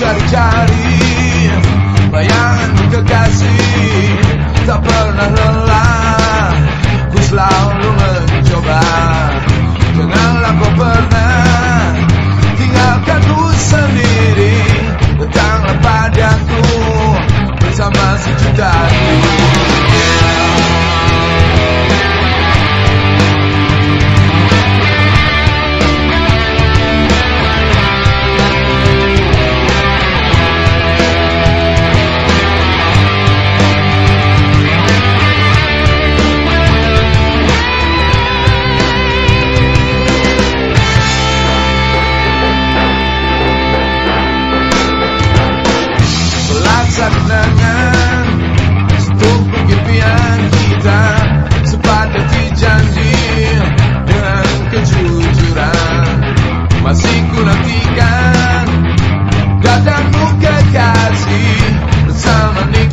Cari-cari. Bayanganmu kekasih tak pernah lelah. Ku selalu mencoba. Janganlah kau pernah. kita Sepakati janji Dengan kejujuran. Masih nantikan Datangmu kekasih Bersama nikah